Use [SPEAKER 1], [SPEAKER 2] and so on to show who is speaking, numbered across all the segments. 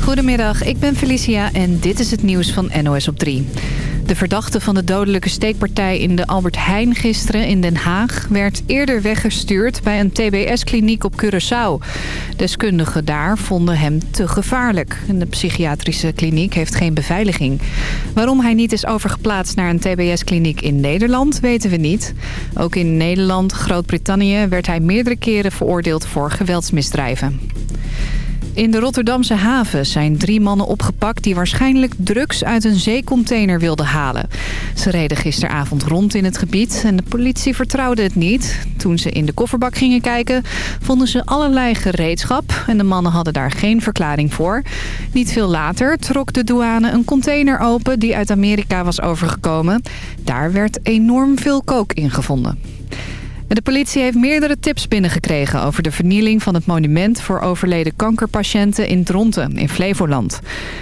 [SPEAKER 1] Goedemiddag, ik ben Felicia en dit is het nieuws van NOS op 3. De verdachte van de dodelijke steekpartij in de Albert Heijn gisteren in Den Haag... werd eerder weggestuurd bij een TBS-kliniek op Curaçao. Deskundigen daar vonden hem te gevaarlijk. de psychiatrische kliniek heeft geen beveiliging. Waarom hij niet is overgeplaatst naar een TBS-kliniek in Nederland, weten we niet. Ook in Nederland, Groot-Brittannië, werd hij meerdere keren veroordeeld voor geweldsmisdrijven. In de Rotterdamse haven zijn drie mannen opgepakt... die waarschijnlijk drugs uit een zeecontainer wilden halen. Ze reden gisteravond rond in het gebied en de politie vertrouwde het niet. Toen ze in de kofferbak gingen kijken, vonden ze allerlei gereedschap... en de mannen hadden daar geen verklaring voor. Niet veel later trok de douane een container open... die uit Amerika was overgekomen. Daar werd enorm veel kook in gevonden. De politie heeft meerdere tips binnengekregen over de vernieling van het monument voor overleden kankerpatiënten in Dronten in Flevoland.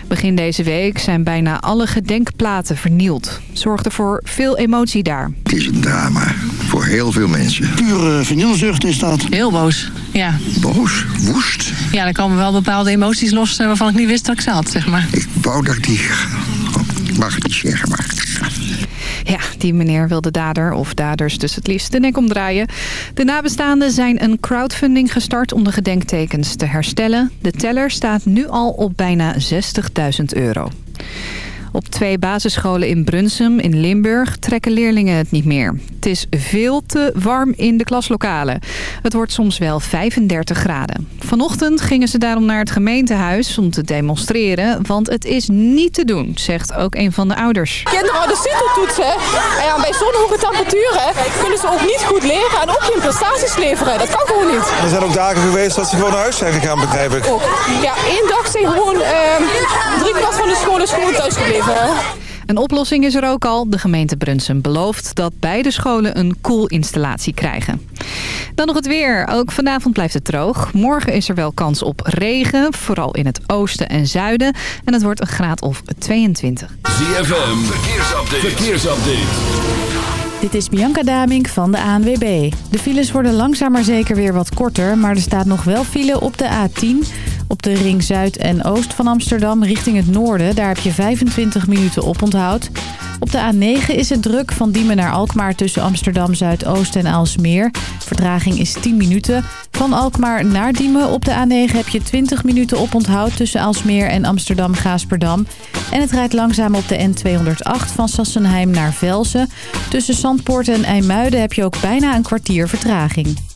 [SPEAKER 1] Begin deze week zijn bijna alle gedenkplaten vernield. Zorgde voor veel emotie daar.
[SPEAKER 2] Het is een drama voor heel veel mensen.
[SPEAKER 3] Pure vernielzucht is dat.
[SPEAKER 4] Heel boos, ja.
[SPEAKER 2] Boos? Woest?
[SPEAKER 4] Ja, er komen wel bepaalde emoties los eh, waarvan ik niet wist dat ik zat, zeg maar.
[SPEAKER 2] Ik wou dat ik die... Ik mag het niet zeggen, maar...
[SPEAKER 1] Ja, die meneer wil de dader of daders dus het liefst de nek omdraaien. De nabestaanden zijn een crowdfunding gestart om de gedenktekens te herstellen. De teller staat nu al op bijna 60.000 euro. Op twee basisscholen in Brunsum in Limburg trekken leerlingen het niet meer. Het is veel te warm in de klaslokalen. Het wordt soms wel 35 graden. Vanochtend gingen ze daarom naar het gemeentehuis om te demonstreren. Want het is niet te doen, zegt ook een van de ouders.
[SPEAKER 5] Kinderen hadden CITO-toetsen. En ja, bij zo'n hoge temperaturen kunnen ze ook niet goed leren en ook geen prestaties leveren. Dat kan gewoon niet.
[SPEAKER 6] Er zijn ook dagen geweest dat ze gewoon naar huis zijn gegaan, begrijp ik.
[SPEAKER 5] Ook. Ja, één dag zijn gewoon uh, drie kwart van de scholen gewoon thuis gebleven.
[SPEAKER 1] Een oplossing is er ook al. De gemeente Brunsum belooft dat beide scholen een koelinstallatie krijgen. Dan nog het weer. Ook vanavond blijft het droog. Morgen is er wel kans op regen, vooral in het oosten en zuiden. En het wordt een graad of 22.
[SPEAKER 7] ZFM, verkeersupdate. verkeersupdate.
[SPEAKER 8] Dit is Bianca Damink van de ANWB. De files worden langzaam maar zeker weer wat korter, maar er staat nog wel file op de A10... Op de ring Zuid en Oost van Amsterdam richting het noorden. Daar heb je 25 minuten op onthoud. Op de A9 is het druk van Diemen naar Alkmaar tussen Amsterdam Zuidoost en Aalsmeer. Vertraging is 10 minuten. Van Alkmaar naar Diemen op de A9 heb je 20 minuten op onthoud tussen Aalsmeer en Amsterdam-Gaasperdam. En het rijdt langzaam op de N208 van Sassenheim naar Velsen. Tussen Zandpoort en IJmuiden heb je ook bijna een kwartier vertraging.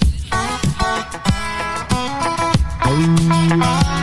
[SPEAKER 9] Crying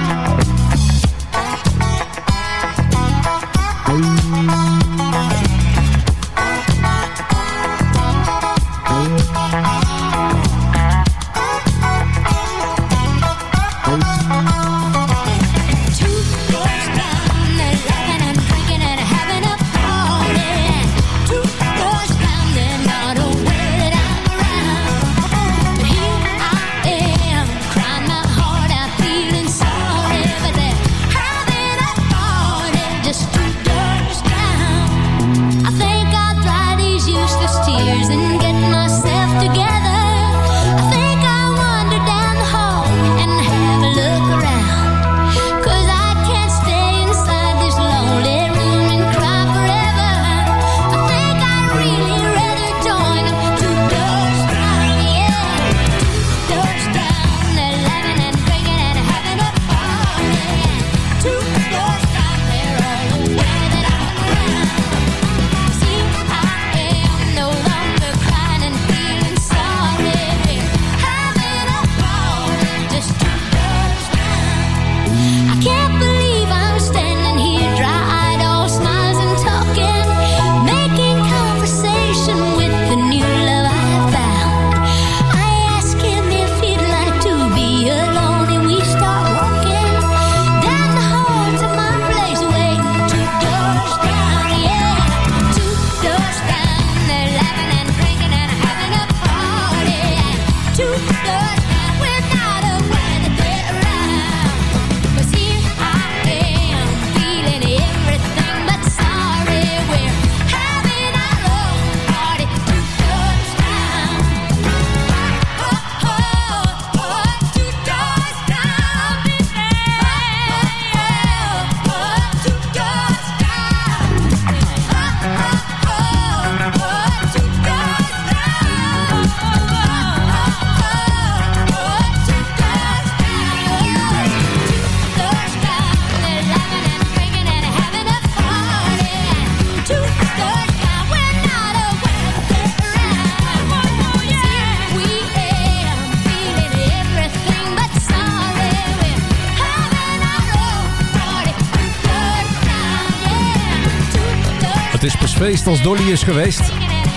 [SPEAKER 10] feest als Dolly is geweest.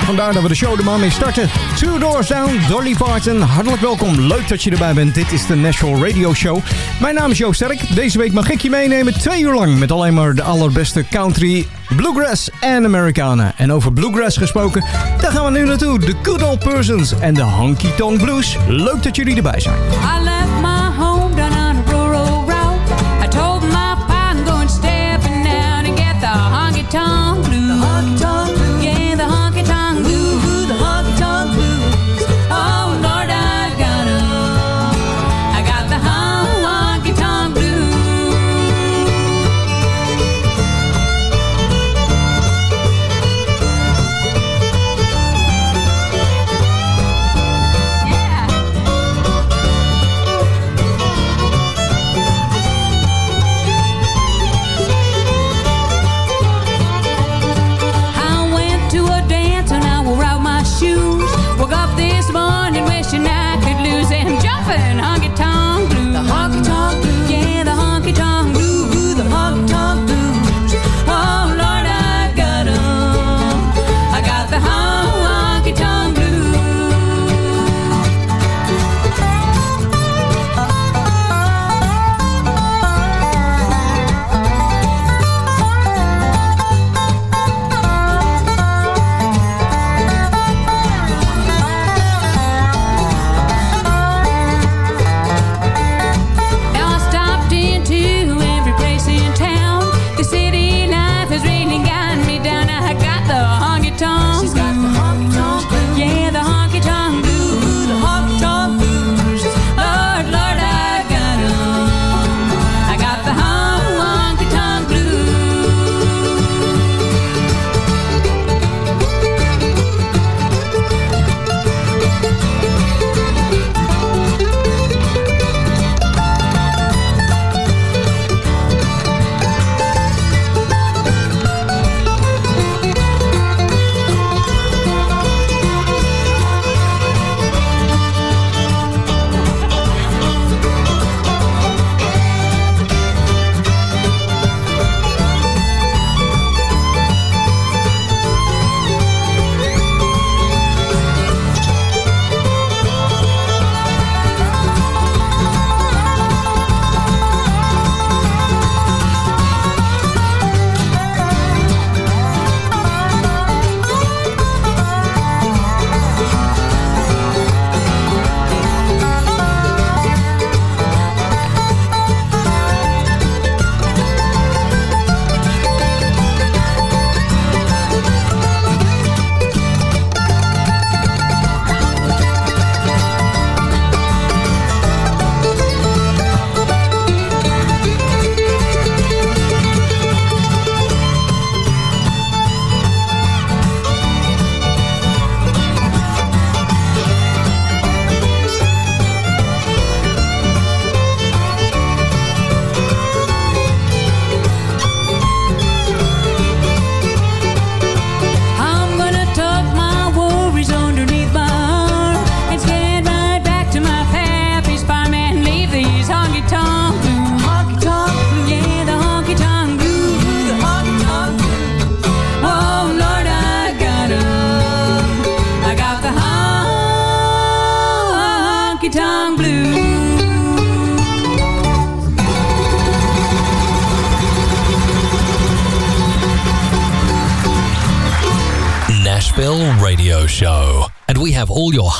[SPEAKER 10] Vandaar dat we de show er maar mee starten. Two Doors Down, Dolly Parton. Hartelijk welkom, leuk dat je erbij bent. Dit is de National Radio Show. Mijn naam is Joost Sterk. Deze week mag ik je meenemen twee uur lang... met alleen maar de allerbeste country, bluegrass en Americana. En over bluegrass gesproken, daar gaan we nu naartoe. De Good Old Persons en de Honky Tonk Blues. Leuk dat jullie erbij zijn.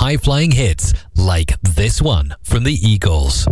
[SPEAKER 11] high flying hits like this one from the Eagles.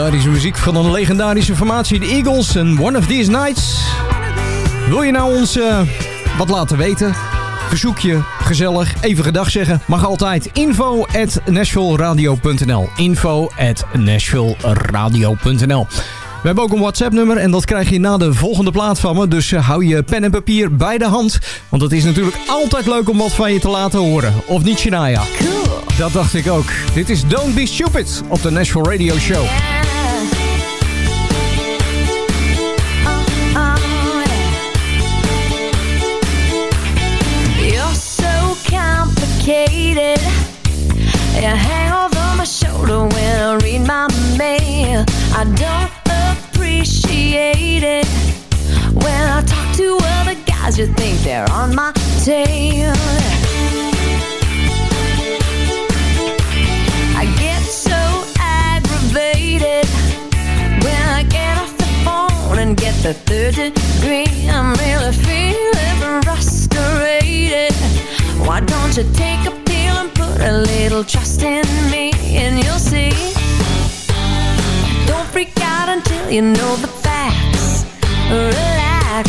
[SPEAKER 9] Legendarische muziek van een legendarische formatie, de Eagles en One of These Nights. Wil je nou ons eh, wat laten weten? Verzoekje, gezellig, even gedag zeggen. Mag altijd. Info at nashvilleradio.nl Info at nashvilleradio.nl we hebben ook een WhatsApp-nummer en dat krijg je na de volgende plaat van me. Dus eh, hou je pen en papier bij de hand. Want het is natuurlijk altijd leuk om wat van je te laten horen. Of niet, Shania? Cool. Dat dacht ik ook. Dit is Don't Be Stupid op de Nashville Radio Show.
[SPEAKER 12] I don't appreciate it when I talk to other guys. You think they're on my tail. I get so aggravated when I get off the phone and get the third degree. I'm really feeling frustrated. Why don't you take a pill and put a little trust in me and you'll see freak out until you know the facts. Relax.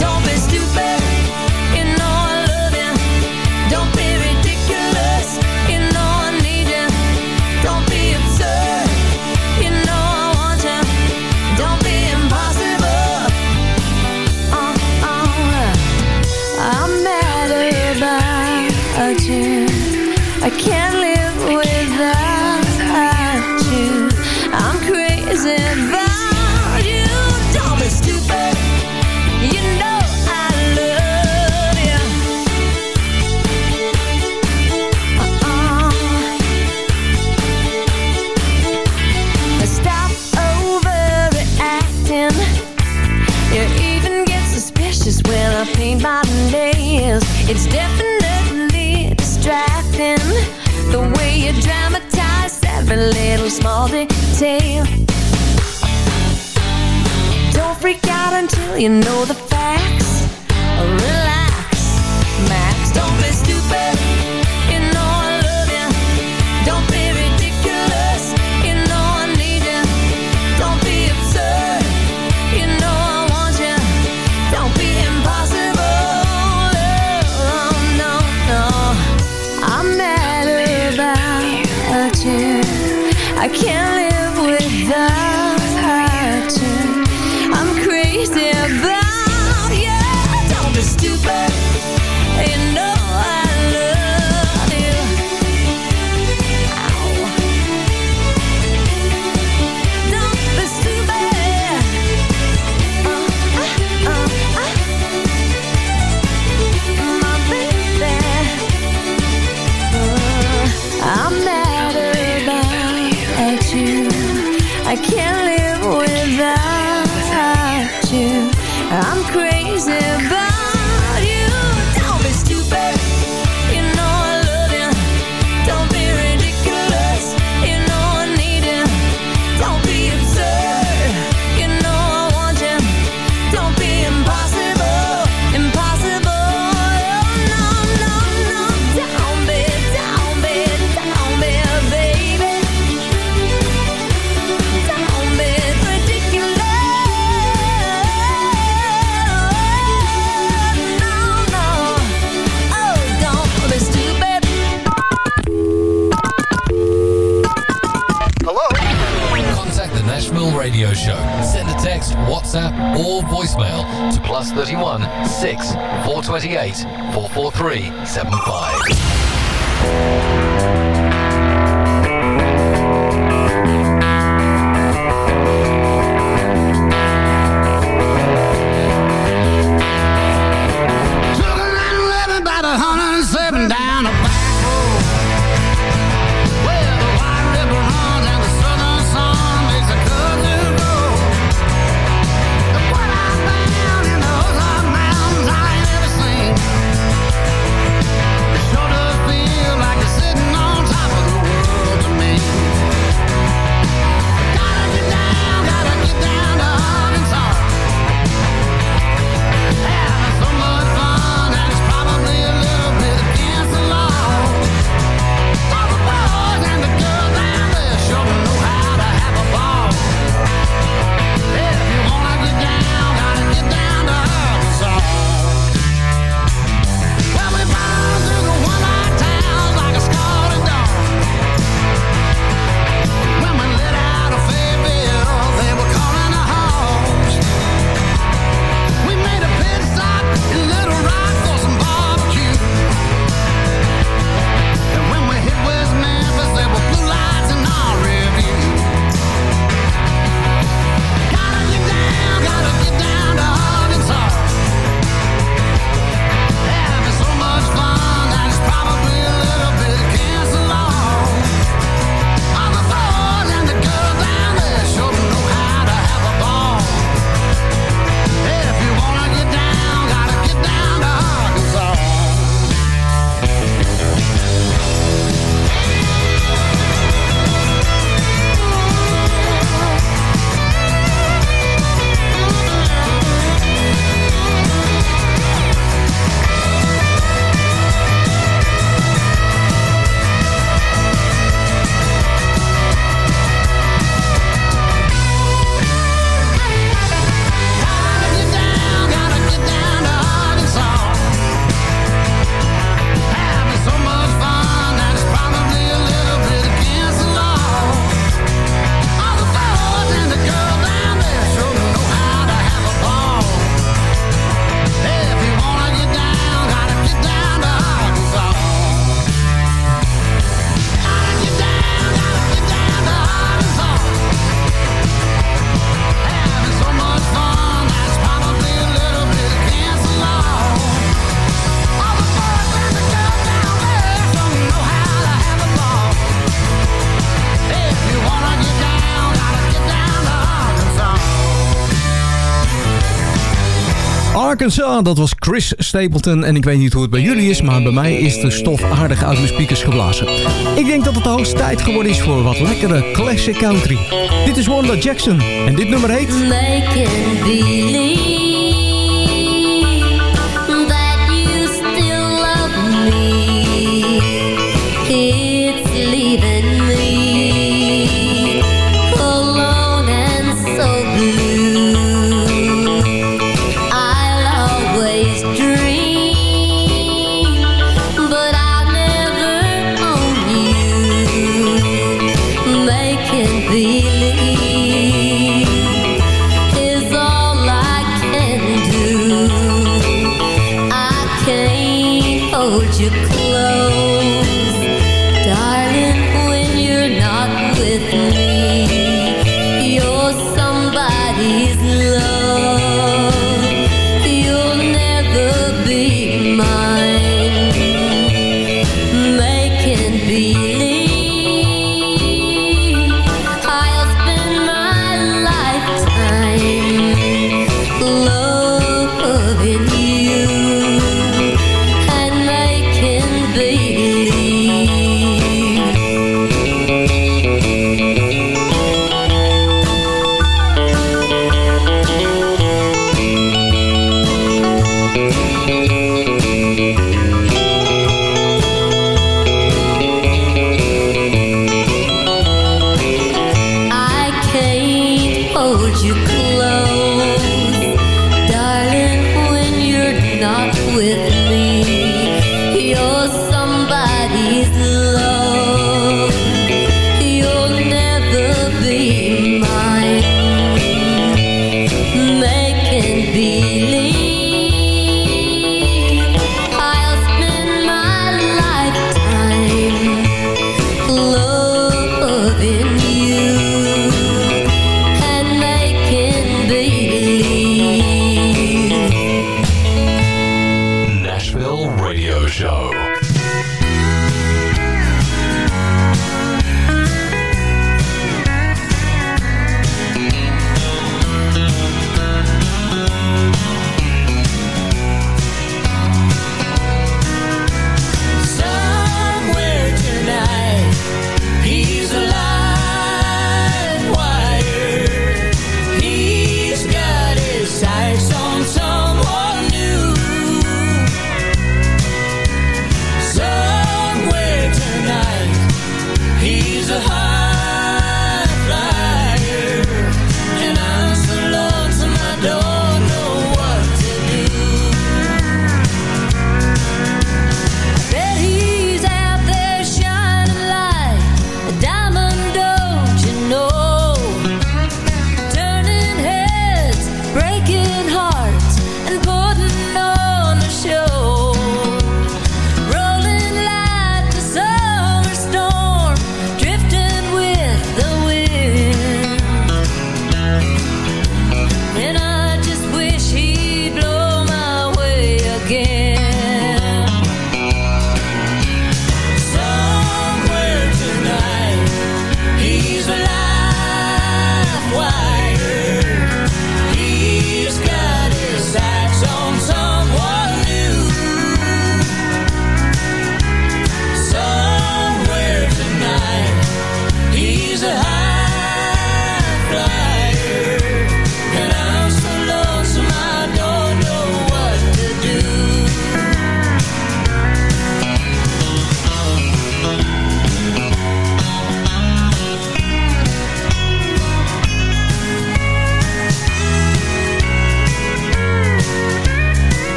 [SPEAKER 12] Don't be stupid detail Don't freak out until you know the facts
[SPEAKER 11] WhatsApp, or voicemail to plus 31 6 428 443
[SPEAKER 9] Arkansas, ah, dat was Chris Stapleton. En ik weet niet hoe het bij jullie is, maar bij mij is de stof aardig uit mijn speakers geblazen. Ik denk dat het de hoogste tijd geworden is voor wat lekkere classic country. Dit is Wanda Jackson en dit nummer heet...
[SPEAKER 12] Make it. with me.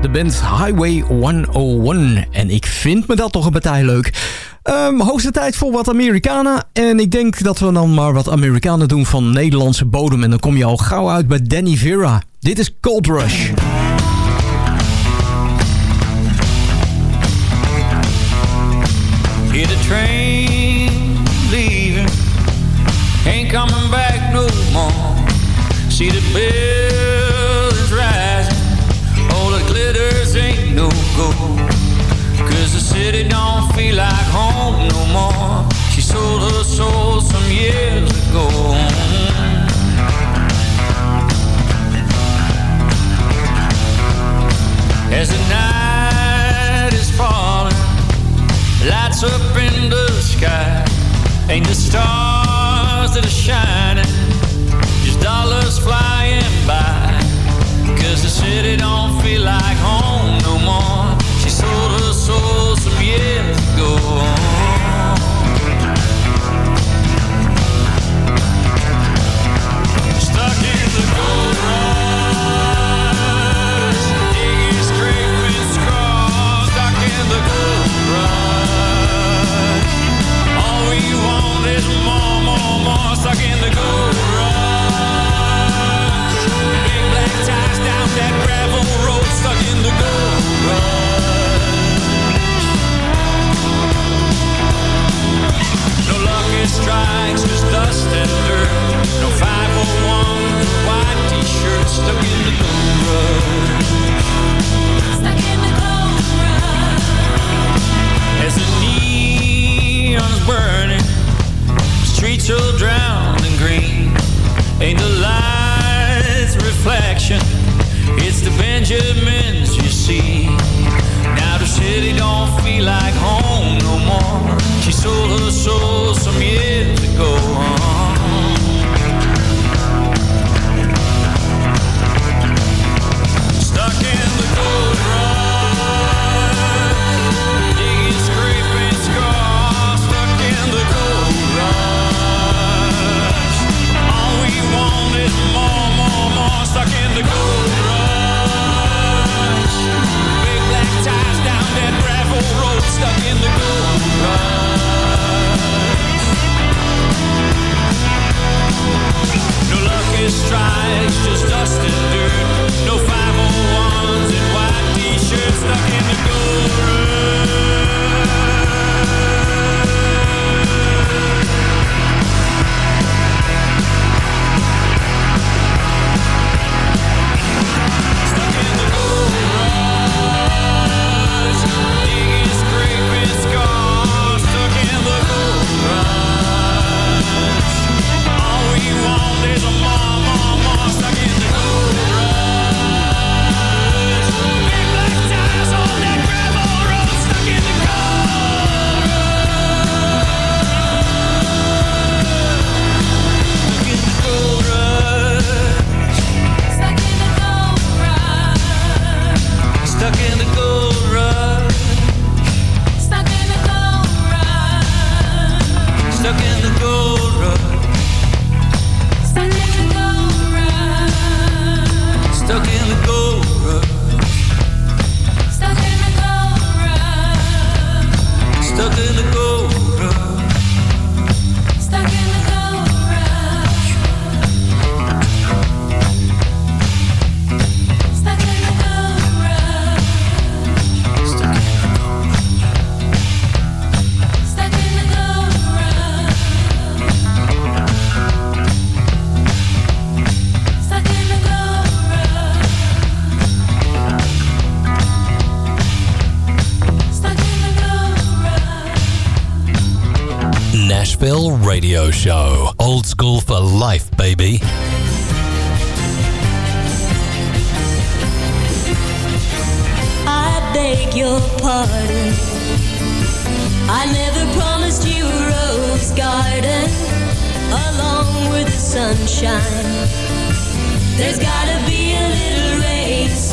[SPEAKER 9] De band Highway 101. En ik vind me dat toch een partij leuk. Ehm hoogste tijd voor wat Americana. En ik denk dat we dan maar wat Amerikanen doen van Nederlandse bodem. En dan kom je al gauw uit bij Danny Vera. Dit is Cold Rush.
[SPEAKER 13] Hear the train leaving, ain't coming back no more. See the gold. Cause the city don't feel like home no more. She sold her soul some years ago. As the night is falling lights up in the sky. Ain't the stars that are shining, just dollars flying by. Cause the city don't feel like home more. She sold her soul some years ago.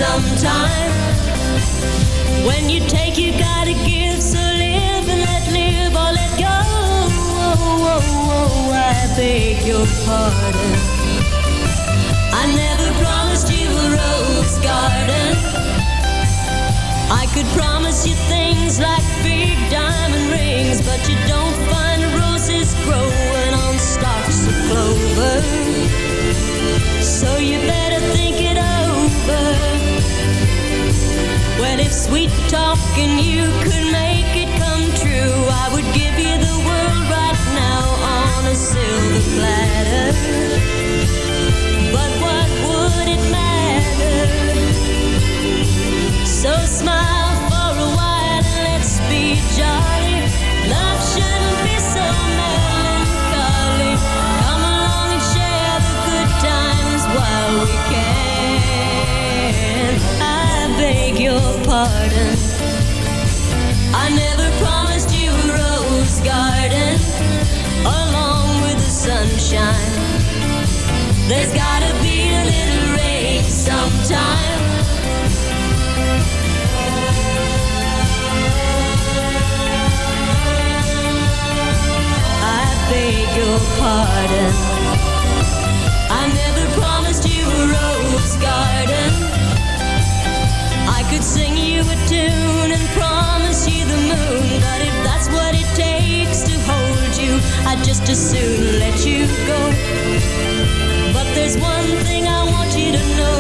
[SPEAKER 12] Sometime. When you take, you gotta give. So live and let live or let go. Oh, oh, oh, I beg your pardon. I never promised you a rose garden. I could promise you things like big diamond rings, but you don't find roses growing on stalks of clover. So you better if sweet talking you could make it come true, I would give you the world right now on a silver platter. There's gotta be a little rain sometime. I beg your pardon. I never promised you a rose garden. I could sing you a tune and promise you the moon, but if that's what it takes to hold you, I'd just as soon let you go. But there's one thing I want you to know.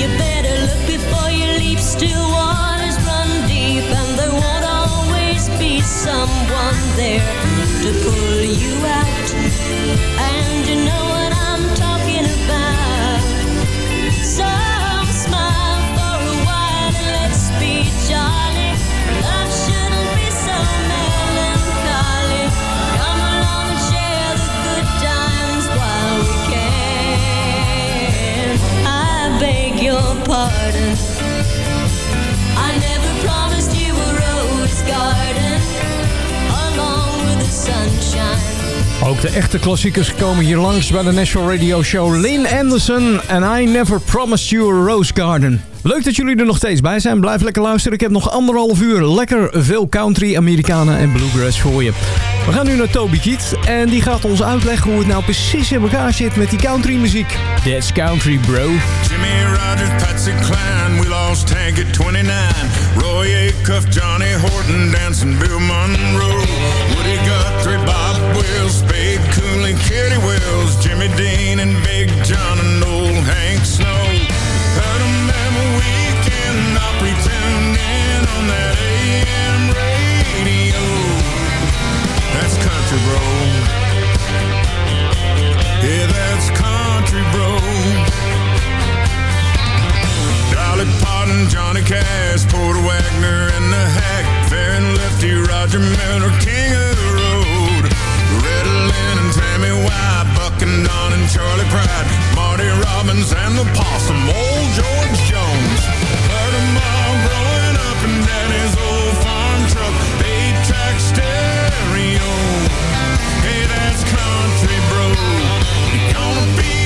[SPEAKER 12] You better look before you leap. Still waters run deep, and there won't always be someone there to pull you out.
[SPEAKER 9] De echte klassiekers komen hier langs bij de National Radio Show. Lynn Anderson en I Never Promised You a Rose Garden. Leuk dat jullie er nog steeds bij zijn. Blijf lekker luisteren. Ik heb nog anderhalf uur lekker veel country, Amerikanen en bluegrass voor je. We gaan nu naar Toby Keat en die gaat ons uitleggen hoe het nou precies in elkaar zit met die country muziek. That's country bro.
[SPEAKER 14] Jimmy Rogers, Patsy Cline, we lost Hank at 29. Roy Acuff, Johnny Horton, dancing Bill Monroe. Woody Guthrie, Bob Wills, Spade Cooley, Kitty Wells, Jimmy Dean, and Big John, and old Hank Snow. Heard every weekend, not pretending on that AM radio. That's country, bro. Yeah, that's country, bro. Dolly Parton, Johnny Cash, Porter Wagner, and the Hack, Fair and Lefty, Roger Miller, King of. Lynn and Tammy Buck and Don and Charlie Pride, Marty Robbins and the Possum, old George Jones. Heard 'em all growing up in Daddy's old farm truck, eight-track stereo. Hey, that's country, bro. You gonna be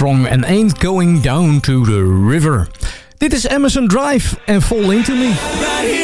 [SPEAKER 13] Armstrong Ain't Going Down to the River. Dit is Emerson Drive en Fall Into Me.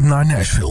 [SPEAKER 15] Nashville.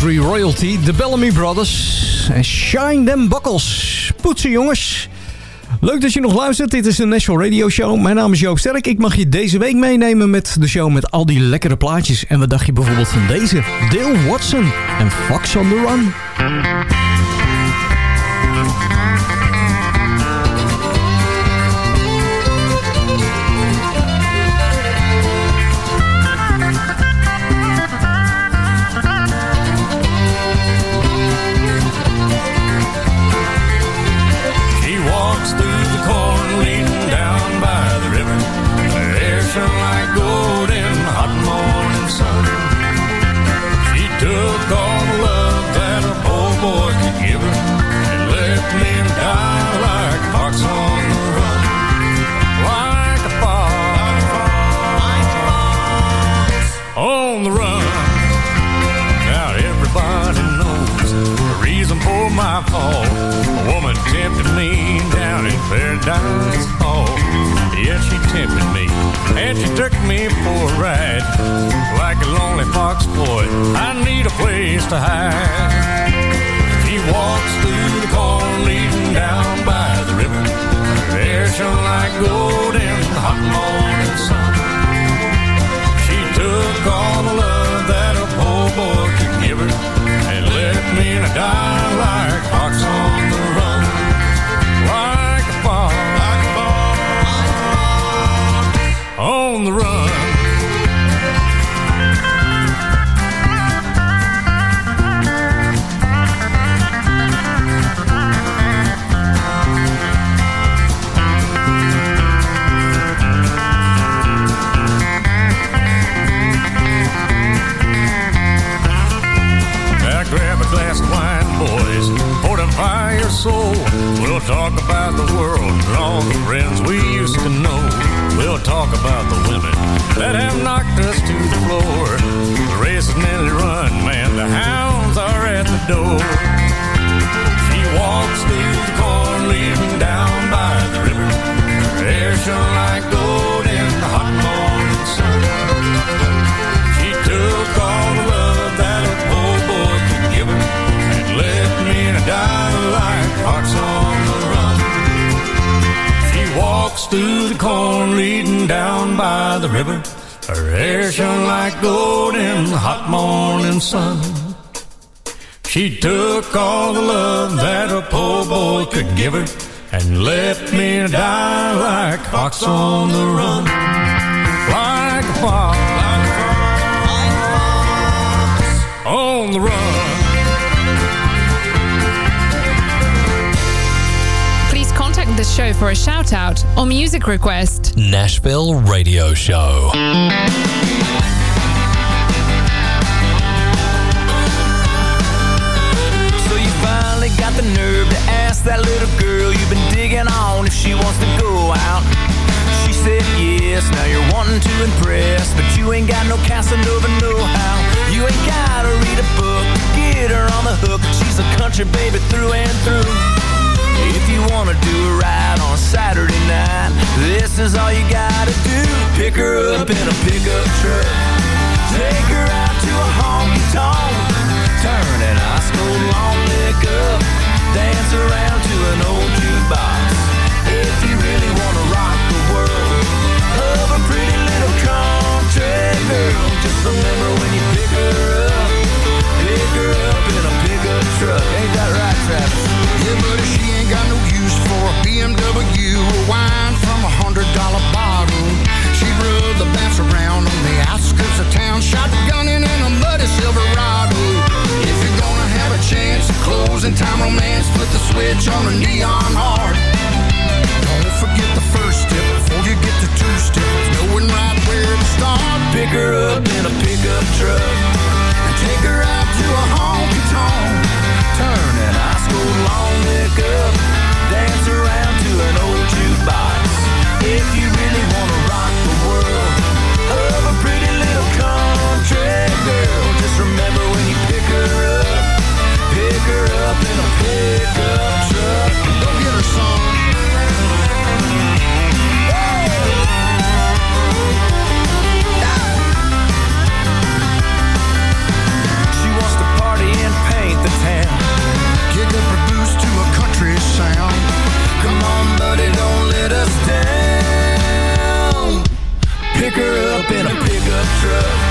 [SPEAKER 9] Country Royalty, de Bellamy Brothers en Shine Them Buckles. Poetsen jongens. Leuk dat je nog luistert. Dit is de National Radio Show. Mijn naam is Joop Sterk. Ik mag je deze week meenemen met de show met al die lekkere plaatjes. En wat dacht je bijvoorbeeld van deze? Dale Watson en Fox on the Run.
[SPEAKER 16] My. A woman tempted me down in Paradise Hall. Yeah, she tempted me, and she took me for a ride. Like a lonely fox boy, I need a place to hide. She walks through the corn leading down by the river. Her hair shone like gold in the hot morning sun. She took all the love that a poor boy could give her
[SPEAKER 17] shout out or music request.
[SPEAKER 11] Nashville Radio Show.
[SPEAKER 13] So you finally got the nerve to ask that little girl you've been digging on if she wants to go out. She said yes, now you're wanting to impress, but you ain't got no Casanova know-how. You ain't gotta read a book to get her on the hook. She's a country baby through and through. If you wanna do a ride on a Saturday night, this is all you gotta do. Pick her up in a pickup truck. Take her out to a honky tonk. Turn an school long neck up. Dance around to an old jukebox. If you really wanna rock the world of a pretty little country girl, just remember when you pick her up, pick her up in a pickup truck. Ain't that right, Travis?
[SPEAKER 2] Yeah, buddy, she ain't got no use for a BMW or wine from a hundred dollar bottle. She'd rub the bass around on the outskirts of town, shotgunning in a muddy Silverado. If you're gonna have a chance at closing time romance, put the switch on the neon hard. Don't forget the first step before you get to two steps, knowing right where to start.
[SPEAKER 13] Pick her up in a pickup truck
[SPEAKER 2] and take her out to a honky tonk
[SPEAKER 13] girl. True.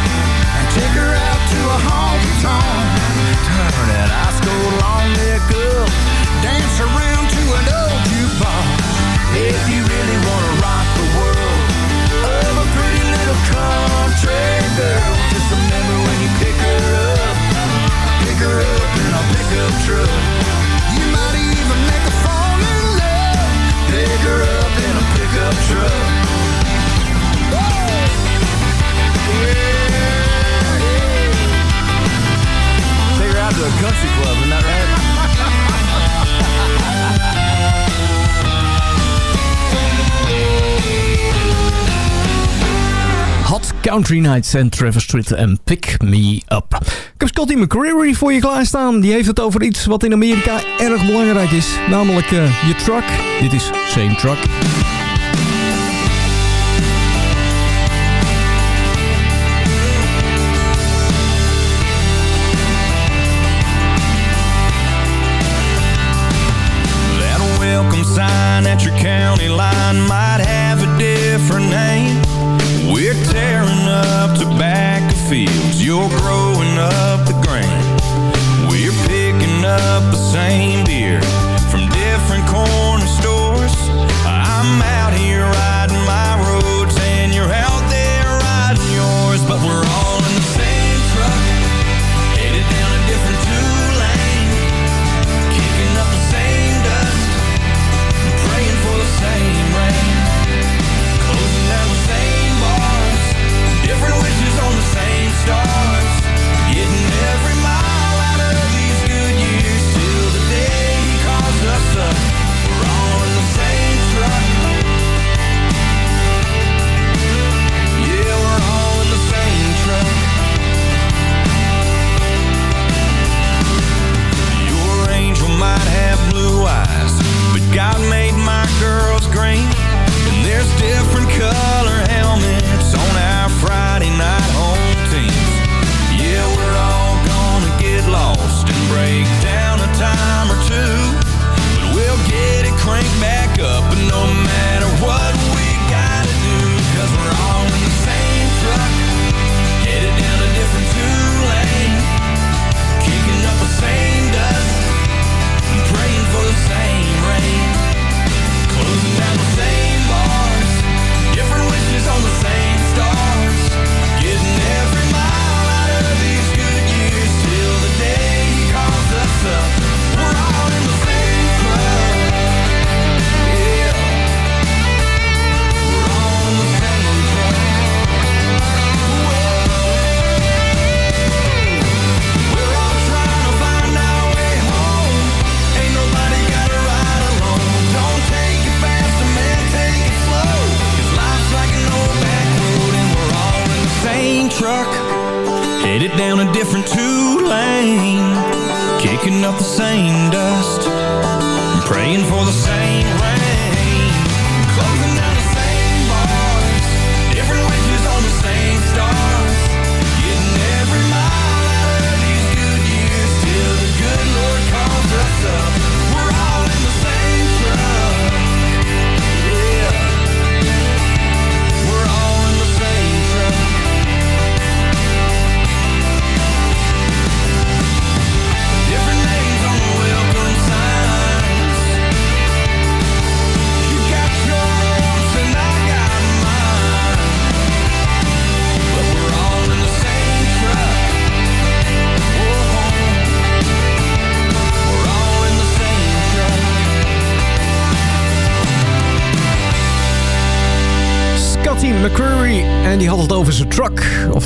[SPEAKER 13] Country
[SPEAKER 9] Nights en Travis Tritt en Pick Me Up. Ik heb Scotty McCreery voor je klaarstaan. Die heeft het over iets wat in Amerika erg belangrijk is. Namelijk eh, je truck. Dit is Same Truck.
[SPEAKER 13] That welcome sign at your county line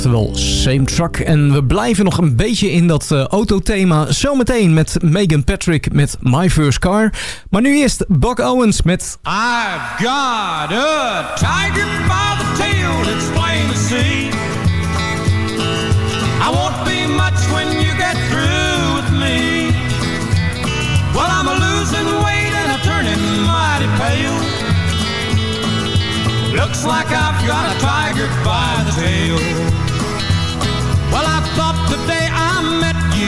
[SPEAKER 9] Oftewel, same truck. En we blijven nog een beetje in dat eh, autothema. Zometeen met Megan Patrick met My First Car. Maar nu eerst Buck Owens met...
[SPEAKER 16] I've got a tiger by the tail, it's plain to see. I won't be much when you get through with me. Well, I'm a losing weight and I'm turning mighty pale. Looks like I've got a tiger by the tail.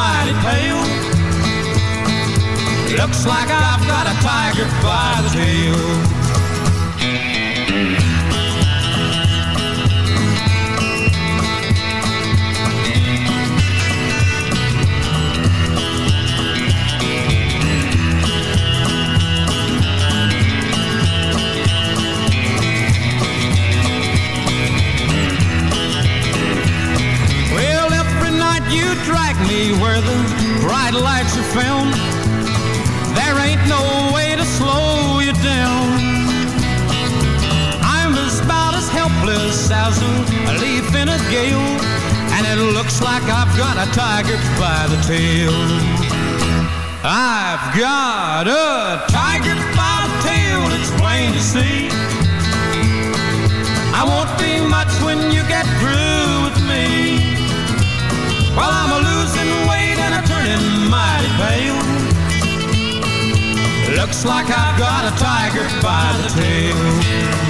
[SPEAKER 16] mighty. Looks like I've got a tiger by the tail.
[SPEAKER 12] Where the bright lights are found. There ain't no way to slow you down. I'm as about as helpless as a leaf in a gale, and it looks like I've got a tiger by the tail. I've got a tiger by the tail, it's plain to see. I won't be much when you get through with me. While I'm a losing pale. Looks like I've got a tiger by the tail.